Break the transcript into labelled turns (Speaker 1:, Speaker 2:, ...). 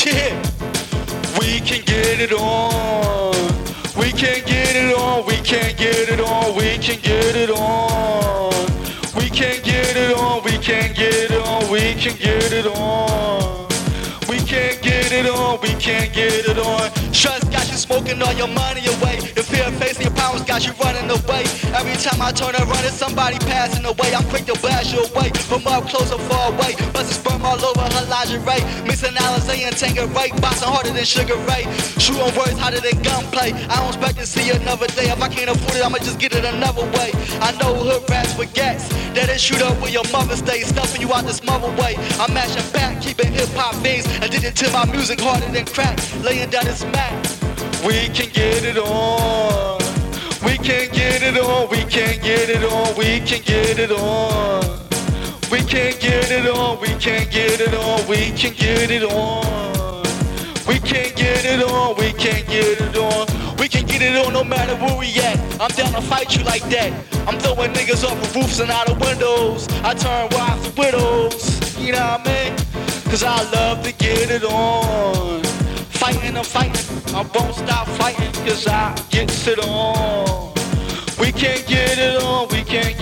Speaker 1: Shit. We can get it on. We can get it on. We can get it on. We can get it on. We can get it on. We can get it on. We can get it on. We can't get it on. We can't get it on. Stress got you smoking all your money away. The fear of facing your powers got you running away. Every time I turn around, it's somebody passing away. I'm quick to blast you away from up close or far away. Busting sperm all over lingerie. Mixing Alizé and Tanqueray. Boxing harder than Sugar Ray. Shooting words hotter than gunplay. I don't expect to see another day. If I can't afford it, I'ma just get it another way. I know hood rats gats. That it shoot up where your mother stays. Stuffing you out this mother way. I'm mashing back, keeping hip hop veins. Addicted to my music harder than crack. Laying down this mat. We can get it on. We can get it on. We can get it on. We can get it on. We can get it on. We can get it on. We can get it on. We can get it on. We can get it on. We can get it on no matter where we at. I'm down to fight you like that. I'm throwing niggas off of roofs and out of windows. I turn wives to widows. You know what I mean? Cause I love to get it on. Fighting, I'm fighting. I won't stop fighting cause I get it on. We can't get it on. We can't